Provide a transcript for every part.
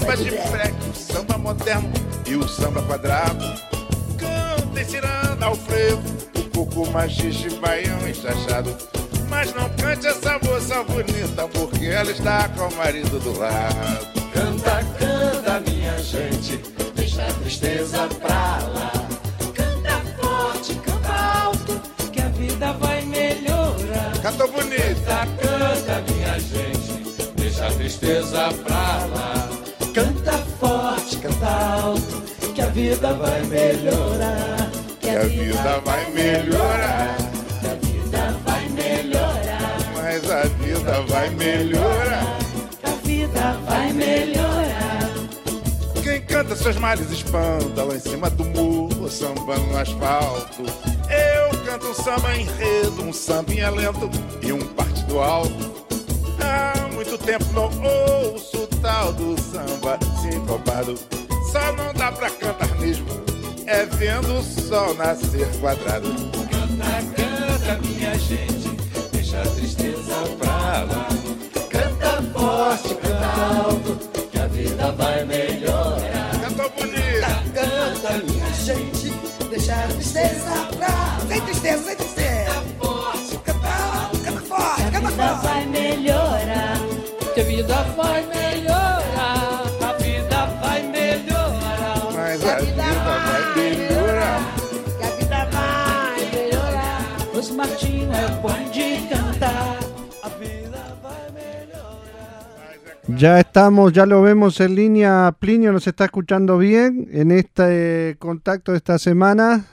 Samba de freque, o samba moderno e o samba quadrado. Cantem ciranda ao frevo, o coco machiste, baião enxachado. Mas não cante essa moça bonita, porque ela está com o marido do lado. Canta, canta, minha gente, deixa a tristeza pra lá. Canta forte, canta alto, que a vida vai melhorar. Canta bonito. Canta, canta, minha gente, deixa a tristeza pra lá. Vida vai melhorar. Que a vida vai melhorar. Que a vida vai melhorar. Mas a vida vai melhorar. Que a vida vai melhorar. Quem canta seus males espanta lá em cima do muro, samba no asfalto. Eu canto um samba enredo, um sambinha lento e um partido alto. Há muito tempo não ouço o tal do samba sincopado. Só não dá pra cantar mesmo, é vendo o sol nascer quadrado. Canta, canta, minha gente, deixa a tristeza pra lá. Canta forte, canta alto, que a vida vai melhorar. Cantou bonito. Canta, minha gente, deixa a tristeza pra lá. Sem tristeza, sem tristeza. Canta forte, Canta alto, canta forte, canta vida forte. vai melhorar. Que a vida vai melhorar. Ya estamos, ya lo vemos en línea. Plinio nos está escuchando bien en este contacto de esta semana.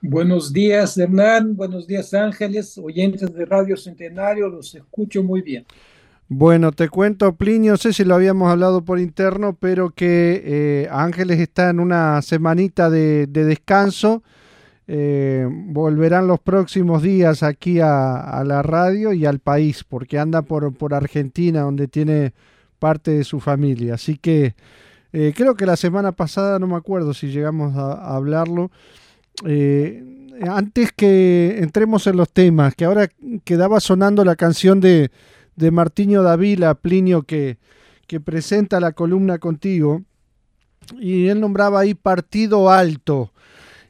Buenos días, Hernán. Buenos días, Ángeles, oyentes de Radio Centenario. Los escucho muy bien. Bueno, te cuento, Plinio, no sé si lo habíamos hablado por interno, pero que eh, Ángeles está en una semanita de, de descanso. Eh, volverán los próximos días aquí a, la radio y al país, porque anda por, por Argentina, donde tiene parte de su familia. Así que eh, creo que la semana pasada, no me acuerdo si llegamos a, a hablarlo. Eh, antes que entremos en los temas, que ahora quedaba sonando la canción de, de Martiño Davila, Plinio, que, que presenta la columna contigo, y él nombraba ahí Partido Alto,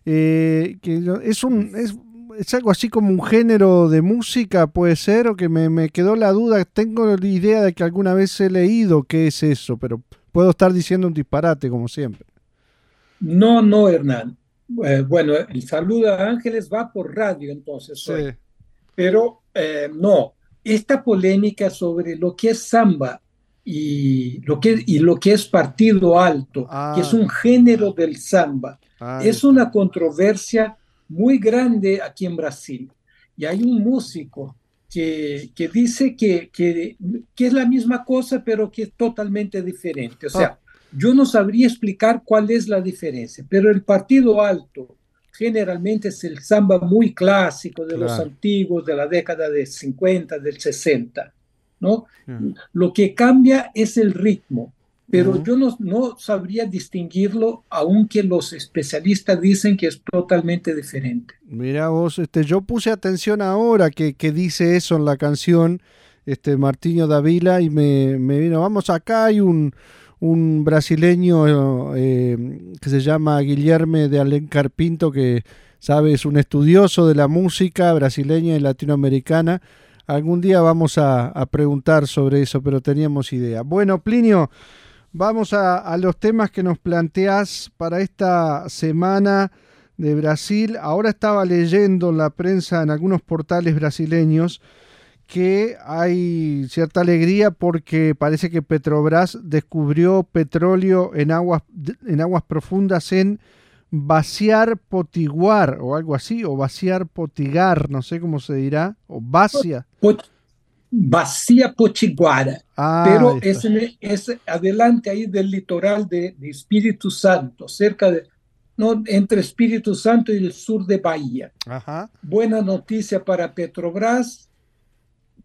eh, que es, un, es, es algo así como un género de música, puede ser, o que me, me quedó la duda, tengo la idea de que alguna vez he leído qué es eso, pero puedo estar diciendo un disparate como siempre. No, no, Hernán. Eh, bueno, el saludo a Ángeles va por radio entonces hoy. Sí. Pero eh, no, esta polémica sobre lo que es samba y lo que, y lo que es partido alto, Ah. que es un género del samba, Ah, es una controversia muy grande aquí en Brasil. Y hay un músico que, que dice que, que, que es la misma cosa, pero que es totalmente diferente. O sea, yo no sabría explicar cuál es la diferencia, pero el partido alto generalmente es el samba muy clásico de los Claro. antiguos, de la década de 50, del 60, ¿no? Mm. Lo que cambia es el ritmo, pero yo no, no sabría distinguirlo, aunque los especialistas dicen que es totalmente diferente. Mira vos, este, yo puse atención ahora que, que dice eso en la canción, este Martiño Davila, y me, me vino, vamos, acá hay un, un brasileño eh, que se llama Guillerme de Alencar Pinto, que sabe, es un estudioso de la música brasileña y latinoamericana. Algún día vamos a, a preguntar sobre eso, pero teníamos idea. Bueno, Plinio, vamos a, los temas que nos planteás para esta semana de Brasil. Ahora estaba leyendo en la prensa en algunos portales brasileños que hay cierta alegría porque parece que Petrobras descubrió petróleo en aguas, en aguas profundas en vaciar potiguar o algo así, o vaciar potigar, no sé cómo se dirá, o vacia. Bacia Potiguara, Ah, pero es, en- es adelante ahí del litoral de, de Espíritu Santo, cerca de, no, entre Espíritu Santo y el sur de Bahía. Ajá. Buena noticia para Petrobras,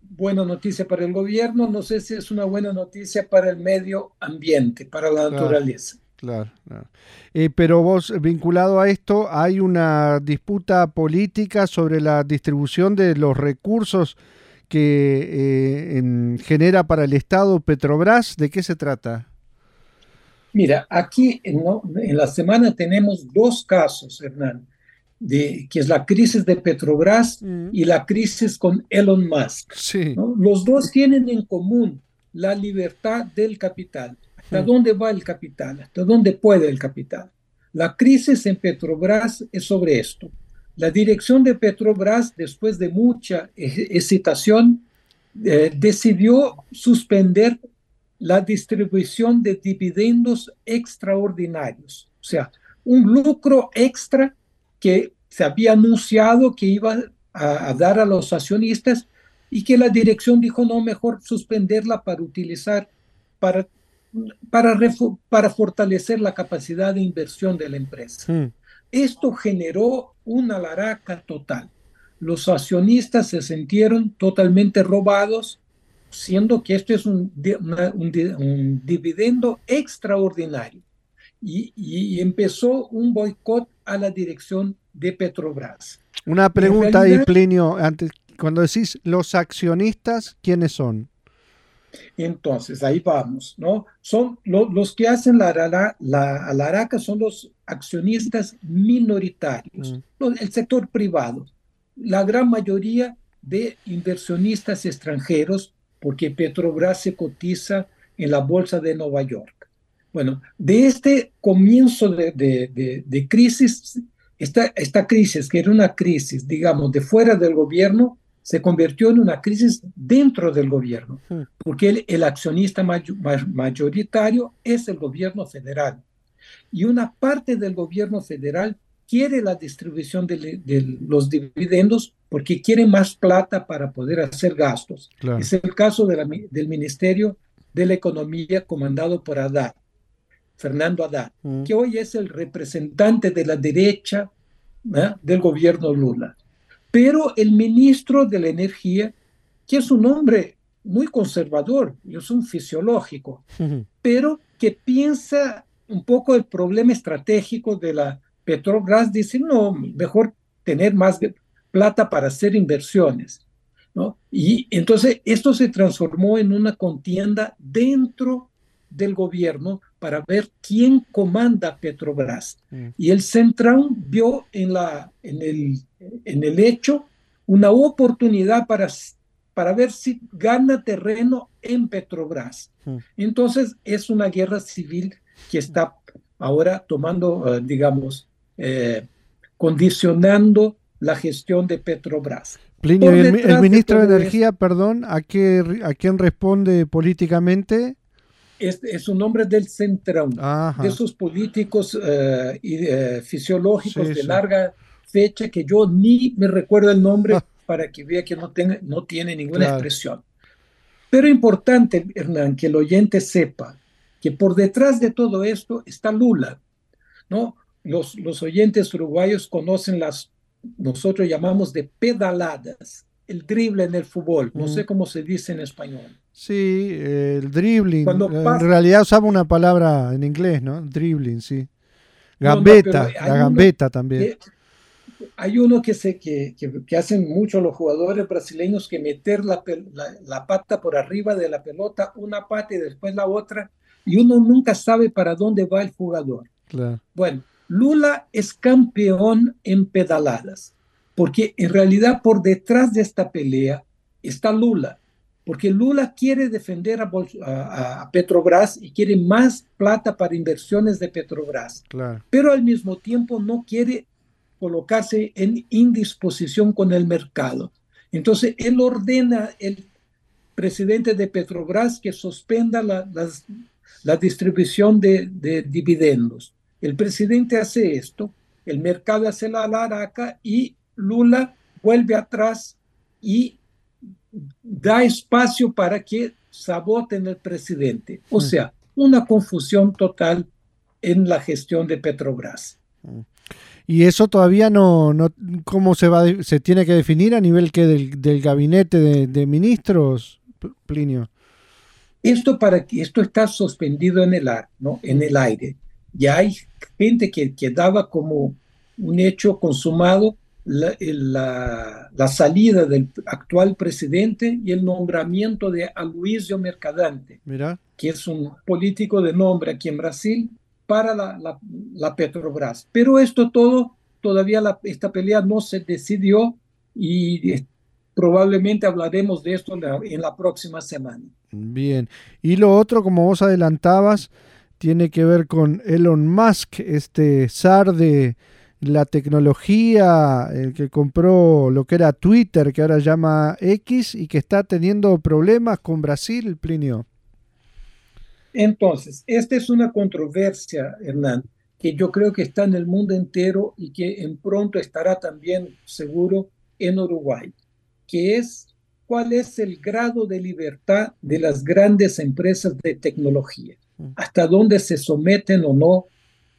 buena noticia para el gobierno, no sé si es una buena noticia para el medio ambiente, para la Claro. naturaleza. Claro, claro. Eh, pero vos, vinculado a esto, hay una disputa política sobre la distribución de los recursos que eh, en- genera para el Estado Petrobras. ¿De qué se trata? Mira, aquí en, no- en la semana tenemos dos casos, Hernán, de, que es la crisis de Petrobras y la crisis con Elon Musk. Sí, ¿no? Los dos tienen en común la libertad del capital. ¿Hasta Mm. dónde va el capital? ¿Hasta dónde puede el capital? La crisis en Petrobras es sobre esto. La dirección de Petrobras, después de mucha hesitación, eh, decidió suspender la distribución de dividendos extraordinarios, o sea, un lucro extra que se había anunciado que iba a, dar a los accionistas y que la dirección dijo no, mejor suspenderla para utilizar, para, para fortalecer la capacidad de inversión de la empresa. Mm, Esto generó una laraca total. Los accionistas se sintieron totalmente robados, siendo que esto es un, di- una- un di- un dividendo extraordinario. Y, y empezó un boicot a la dirección de Petrobras. Una pregunta ahí, realidad- Plinio, antes, cuando decís los accionistas, ¿quiénes son? Entonces, ahí vamos, ¿no? Son lo- los que hacen la, la, son los accionistas minoritarios, los- el sector privado, la gran mayoría de inversionistas extranjeros, porque Petrobras se cotiza en la bolsa de Nueva York. Bueno, de este comienzo de, de- de- de crisis, esta, esta crisis, que era una crisis, digamos, de fuera del gobierno, se convirtió en una crisis dentro del gobierno, Mm. porque el, el accionista mayo- ma- mayoritario es el gobierno federal. Y una parte del gobierno federal quiere la distribución de, de los dividendos porque quiere más plata para poder hacer gastos. Claro. Es el caso de la del Ministerio de la Economía comandado por Haddad, Fernando Haddad, Mm. que hoy es el representante de la derecha ¿eh? del gobierno Lula. Pero el ministro de la Energía, que es un hombre muy conservador, es un fisiológico, pero que piensa un poco el problema estratégico de la Petrobras, dice, no, mejor tener más plata para hacer inversiones. ¿no? Y entonces esto se transformó en una contienda dentro del gobierno para ver quién comanda Petrobras. Mm. Y el Central vio en, la, en, el, en el hecho una oportunidad para, para ver si gana terreno en Petrobras. Mm. Entonces es una guerra civil que está ahora tomando, eh, digamos, eh, condicionando la gestión de Petrobras. Plinio, Por ¿y el, el de ministro de todo Energía, perdón, ¿a, qué, ¿a quién responde políticamente? Es, es un hombre del Centrão, Ajá. de esos políticos eh, y, eh, fisiológicos Sí, de sí. larga fecha que yo ni me recuerdo el nombre para que vea que no, tenga, no tiene ninguna Claro. expresión. Pero importante, Hernán, que el oyente sepa que por detrás de todo esto está Lula, ¿no? Los, los oyentes uruguayos conocen las, nosotros llamamos de pedaladas, el drible en el fútbol, no Mm. sé cómo se dice en español. Sí, eh, el dribbling. Cuando En pasa- realidad usaba una palabra en inglés, ¿no? Dribbling, sí. No, no, Gambeta, pero hay la gambeta también. que- hay uno que, se, que, que, que hacen mucho los jugadores brasileños que meter la, la, la pata por arriba de la pelota, una pata y después la otra, y uno nunca sabe para dónde va el jugador. Claro. Bueno, Lula es campeón en pedaladas, porque en realidad por detrás de esta pelea está Lula, porque Lula quiere defender a, Bol- a- a Petrobras y quiere más plata para inversiones de Petrobras Claro. pero al mismo tiempo no quiere colocarse en indisposición con el mercado. Entonces, él ordena el presidente de Petrobras que suspenda la, las- la distribución de, de dividendos. El presidente hace esto, el mercado hace la laraca y Lula vuelve atrás y da espacio para que saboten el presidente. O sea, una confusión total en la gestión de Petrobras. Y eso todavía no, no ¿cómo se va se tiene que definir a nivel que del, del gabinete de, de, ministros, Plinio? Esto para esto está suspendido en el ¿no? En el aire. Ya hay gente que, que daba como un hecho consumado la, la, la, salida del actual presidente y el nombramiento de Aloysio Mercadante, Mira. que es un político de nombre aquí en Brasil, para la, la, Petrobras. Pero esto todo, todavía esta pelea no se decidió y probablemente hablaremos de esto en la, en la próxima semana. Bien. Y lo otro, como vos adelantabas, tiene que ver con Elon Musk, este zar de la tecnología, el que compró lo que era Twitter, que ahora llama X, y que está teniendo problemas con Brasil, Plinio. Entonces, esta es una controversia, Hernán, que yo creo que está en el mundo entero y que en pronto estará también seguro en Uruguay, que es cuál es el grado de libertad de las grandes empresas de tecnología, hasta dónde se someten o no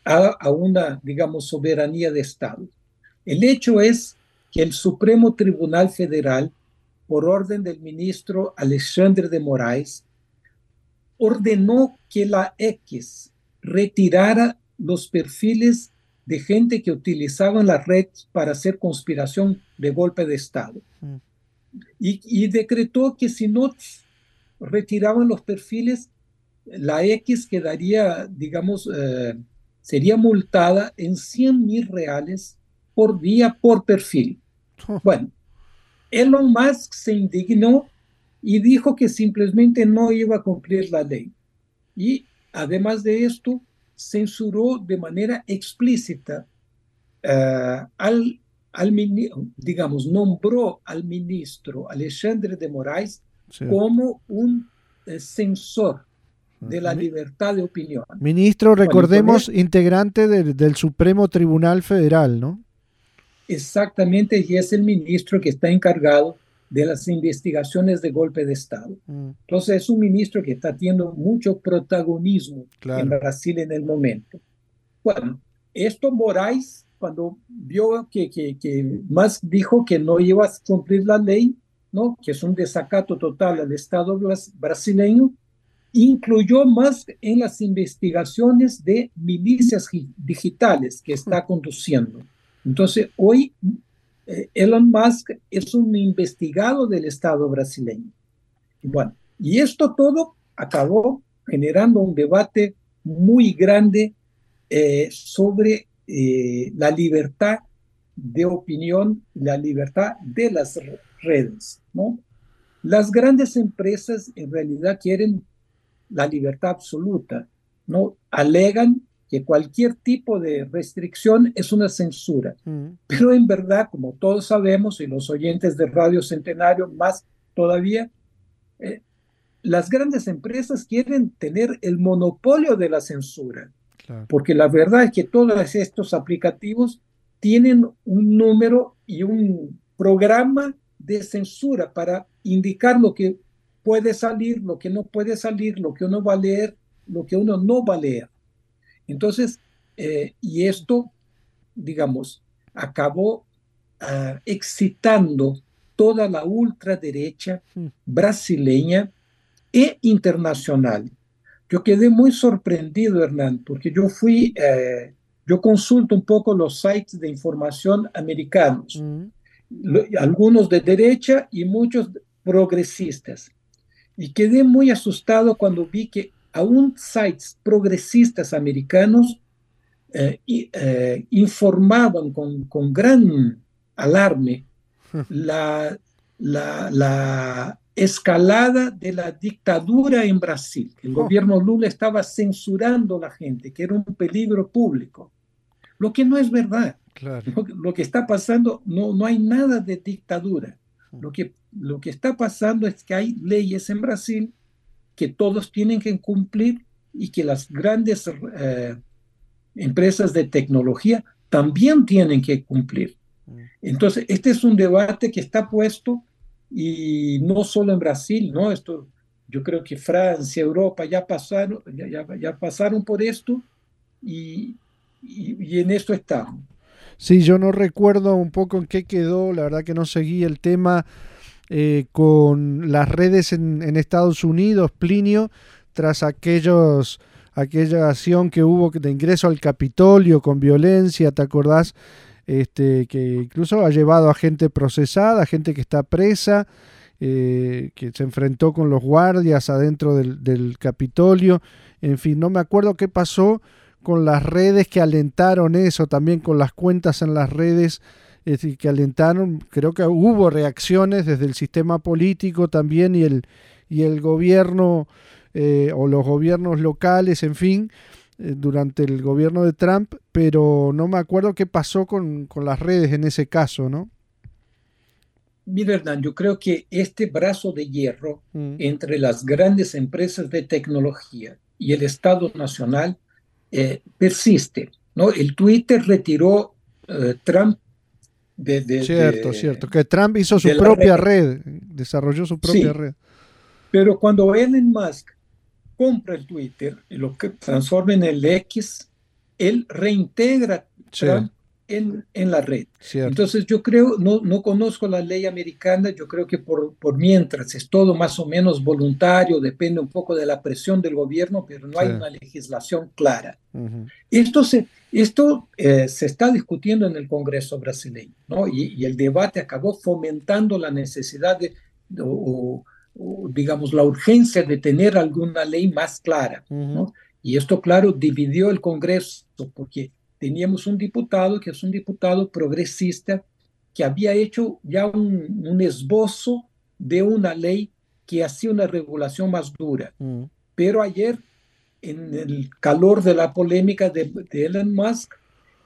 a, a una, digamos, soberanía de Estado. El hecho es que el Supremo Tribunal Federal, por orden del ministro Alexandre de Moraes, ordenó que la X retirara los perfiles de gente que utilizaban la red para hacer conspiración de golpe de Estado. Y, y, decretó que si no retiraban los perfiles, la X quedaría, digamos, eh, sería multada en 100 mil reales por día por perfil. Oh. Bueno, Elon Musk se indignó y dijo que simplemente no iba a cumplir la ley. Y además de esto, censuró de manera explícita uh, al, al, digamos, nombró al ministro Alexandre de Moraes sí. como un eh, censor de la libertad de opinión. Ministro, recordemos, bueno, integrante de, del Supremo Tribunal Federal, ¿no? Exactamente, y es el ministro que está encargado de las investigaciones de golpe de Estado. Mm. Entonces es un ministro que está teniendo mucho protagonismo claro. en Brasil en el momento. Bueno, esto Moraes, cuando vio que, que, que más dijo que no iba a cumplir la ley, ¿no? que es un desacato total al Estado brasileño, incluyó más en las investigaciones de milicias digitales que está conduciendo. Entonces, hoy Elon Musk es un investigado del Estado brasileño. Y bueno, y esto todo acabó generando un debate muy grande eh, sobre eh, la libertad de opinión, la libertad de las redes, ¿no? Las grandes empresas en realidad quieren la libertad absoluta, ¿no? Alegan que cualquier tipo de restricción es una censura. Mm. Pero en verdad, como todos sabemos, y los oyentes de Radio Centenario más todavía, eh, las grandes empresas quieren tener el monopolio de la censura. Claro. Porque la verdad es que todos estos aplicativos tienen un número y un programa de censura para indicar lo que puede salir, lo que no puede salir, lo que uno va a leer, lo que uno no va a leer. Entonces, eh, y esto, digamos, acabó uh, excitando toda la ultraderecha brasileña e internacional. Yo quedé muy sorprendido, Hernán, porque yo fui, eh, yo consulto un poco los sites de información americanos, mm. lo, algunos de derecha y muchos progresistas. Y quedé muy asustado cuando vi que aún sites progresistas americanos eh, eh, informaban con, con, gran alarme la, la, la, escalada de la dictadura en Brasil. El oh. gobierno Lula estaba censurando a la gente, que era un peligro público. Lo que no es verdad. Claro. Lo, lo, que está pasando, no, no hay nada de dictadura. Lo que, lo que está pasando es que hay leyes en Brasil que todos tienen que cumplir y que las grandes eh, empresas de tecnología también tienen que cumplir. Entonces, este es un debate que está puesto y no solo en Brasil, ¿no? Esto, yo creo que Francia, Europa ya pasaron, ya, ya, ya pasaron por esto y, y, y en esto estamos. Sí, yo no recuerdo un poco en qué quedó, la verdad que no seguí el tema eh, con las redes en, en, Estados Unidos, Plinio, tras aquellos, aquella acción que hubo de ingreso al Capitolio con violencia, ¿te acordás? Este, que incluso ha llevado a gente procesada, gente que está presa, eh, que se enfrentó con los guardias adentro del, Capitolio, en fin, no me acuerdo qué pasó con las redes que alentaron eso, también con las cuentas en las redes que alentaron, creo que hubo reacciones desde el sistema político también y el, y el gobierno eh, o los gobiernos locales, en fin, durante el gobierno de Trump, pero no me acuerdo qué pasó con, con las redes en ese caso, ¿no? Mira, Hernán, yo creo que este brazo de hierro mm. entre las grandes empresas de tecnología y el Estado Nacional eh, persiste. ¿no? El Twitter retiró eh, Trump de, de, cierto, de, cierto, que Trump hizo su propia red. red. desarrolló su propia sí, red. Pero cuando Elon Musk compra el Twitter y lo que transforma en el X, él reintegra sí. Trump en, en, la red. Cierto. Entonces yo creo, no, no conozco la ley americana, yo creo que por, por mientras es todo más o menos voluntario, depende un poco de la presión del gobierno, pero no Sí. hay una legislación clara. Ujú. Esto se, esto, eh, se está discutiendo en el Congreso brasileño, ¿no? Y, y el debate acabó fomentando la necesidad de, o, digamos, la urgencia de tener alguna ley más clara. ¿no? Y esto, claro, dividió el Congreso, porque teníamos un diputado que es un diputado progresista que había hecho ya un, un esbozo de una ley que hacía una regulación más dura. Pero ayer, en el calor de la polémica de, de Elon Musk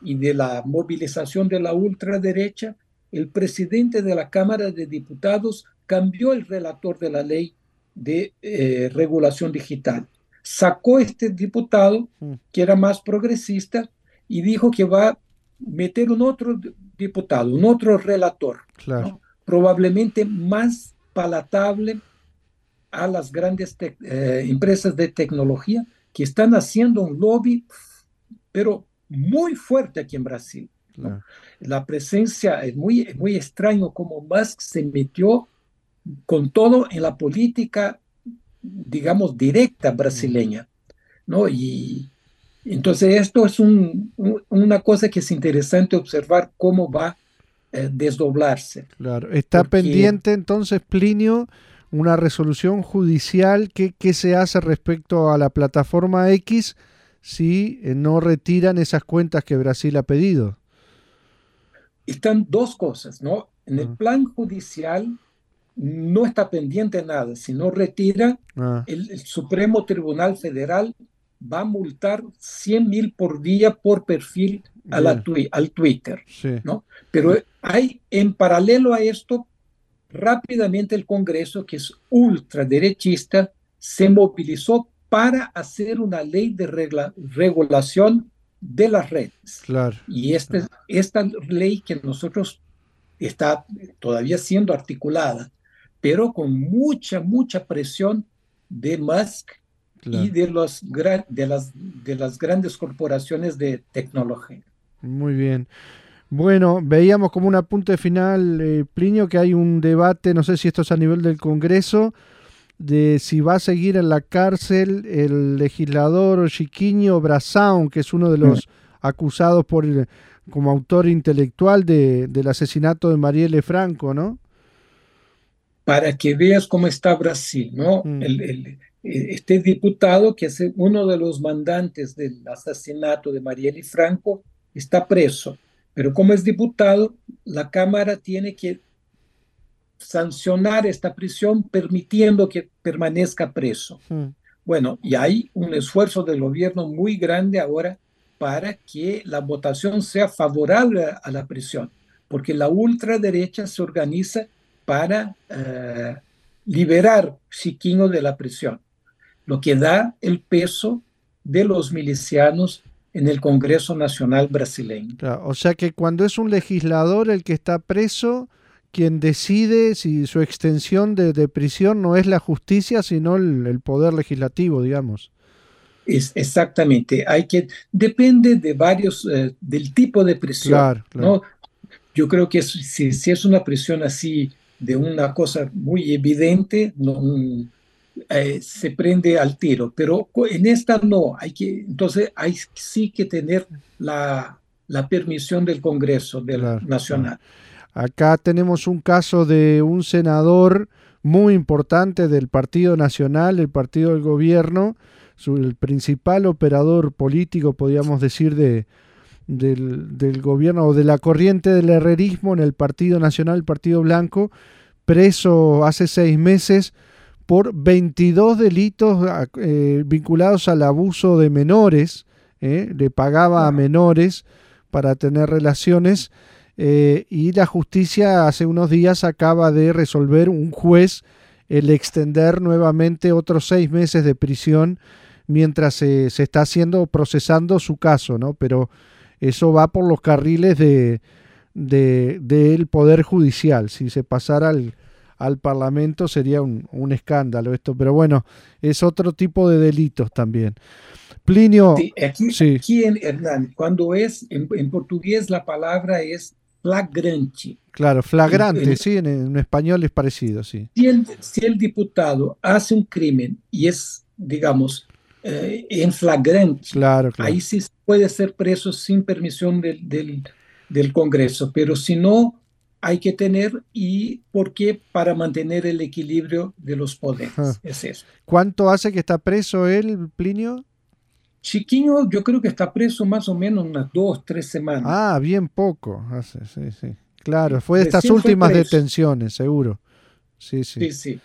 y de la movilización de la ultraderecha, el presidente de la Cámara de Diputados cambió el relator de la ley de eh, regulación digital. Sacó este diputado, Mm. que era más progresista, y dijo que va a meter un otro diputado, un otro relator, Claro. ¿no? probablemente más palatable a las grandes eh, empresas de tecnología que están haciendo un lobby, pero muy fuerte aquí en Brasil. claro. La presencia es muy, muy extraño como Musk se metió con todo en la política, digamos, directa brasileña, ¿no? Y entonces esto es un, un- una cosa que es interesante observar cómo va a eh, desdoblarse. Claro. Está Porque- pendiente entonces, Plinio, una resolución judicial. ¿Qué, qué se hace respecto a la plataforma X si eh, no retiran esas cuentas que Brasil ha pedido? están dos cosas, ¿no? En el Ah. plan judicial no está pendiente nada. Si no retira, Ah, el, el Supremo Tribunal Federal va a multar 100 mil por día por perfil a la twi- al Twitter, sí. ¿no? Pero hay, en paralelo a esto, rápidamente el Congreso, que es ultraderechista, se movilizó para hacer una ley de regla- regulación de las redes. Claro. Y este, esta ley que nosotros está todavía siendo articulada, pero con mucha, mucha presión de Musk claro. y de, los, de, las, de las grandes corporaciones de tecnología. Muy bien. Bueno, veíamos como un apunte final, eh, Plinio, que hay un debate, no sé si esto es a nivel del Congreso, de si va a seguir en la cárcel el legislador Chiquiño Brazaun, que es uno de los acusados por como autor intelectual de, del asesinato de Marielle Franco, ¿no? Para que veas cómo está Brasil, ¿no? Mm. El, el, eh, este diputado, que es uno de los mandantes del asesinato de Marielle Franco, está preso. Pero como es diputado, la Cámara tiene que sancionar esta prisión permitiendo que permanezca preso. Mm, Bueno, y hay un esfuerzo del gobierno muy grande ahora para que la votación sea favorable a la prisión, porque la ultraderecha se organiza para eh, liberar Chiquinho de la prisión, lo que da el peso de los milicianos en el Congreso Nacional brasileño. claro. O sea que cuando es un legislador el que está preso, quien decide si su extensión de, de prisión no es la justicia, sino el, el poder legislativo, digamos. Es, exactamente, hay que, depende de varios, eh, del tipo de presión, Claro, claro. ¿no? Yo creo que si, si es una presión así de una cosa muy evidente, no, mm, eh, se prende al tiro, pero en esta no, hay que, entonces hay sí que tener la, la permisión del Congreso del Claro, Nacional. Acá tenemos un caso de un senador muy importante del Partido Nacional, el partido del gobierno, su- el principal operador político, podríamos decir, de, del, del gobierno o de la corriente del herrerismo en el Partido Nacional, el Partido Blanco, preso hace seis meses por 22 delitos a- eh, vinculados al abuso de menores, ¿eh? le pagaba a menores para tener relaciones eh, y la justicia hace unos días acaba de resolver un juez el extender nuevamente otros seis meses de prisión mientras se, se está haciendo procesando su caso, ¿no? Pero eso va por los carriles de, de- del poder judicial. Si se pasara al, al parlamento sería un, un escándalo esto, pero bueno, es otro tipo de delitos también. Plinio, Sí, aquí, sí. aquí en Hernán, cuando es, en, en portugués la palabra es flagrante. claro, flagrante, en- sí, en, en español es parecido, sí. Si el, si el diputado hace un crimen y es, digamos, eh, en flagrante, Claro, claro. ahí sí puede ser preso sin permisión del, del, del Congreso, pero si no, hay que tener y por qué para mantener el equilibrio de los poderes. Ajá. Es eso. ¿Cuánto hace que está preso él, Plinio? Chiquiño, yo creo que está preso más o menos unas dos, tres semanas. Ah, bien poco. hace, sí, sí. Claro, fue de estas Recién últimas detenciones, seguro. Sí, sí. Sí, sí.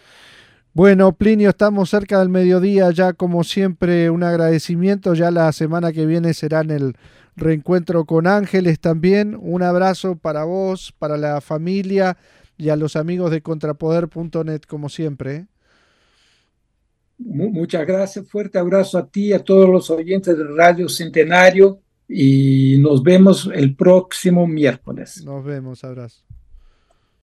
Bueno, Plinio, estamos cerca del mediodía, ya como siempre un agradecimiento, ya la semana que viene será en el reencuentro con Ángeles también. Un abrazo para vos, para la familia y a los amigos de contrapoder.net como siempre. ¿eh? Mu- Muchas gracias, fuerte abrazo a ti, a todos los oyentes de Radio Centenario y nos vemos el próximo miércoles. Nos vemos, abrazo.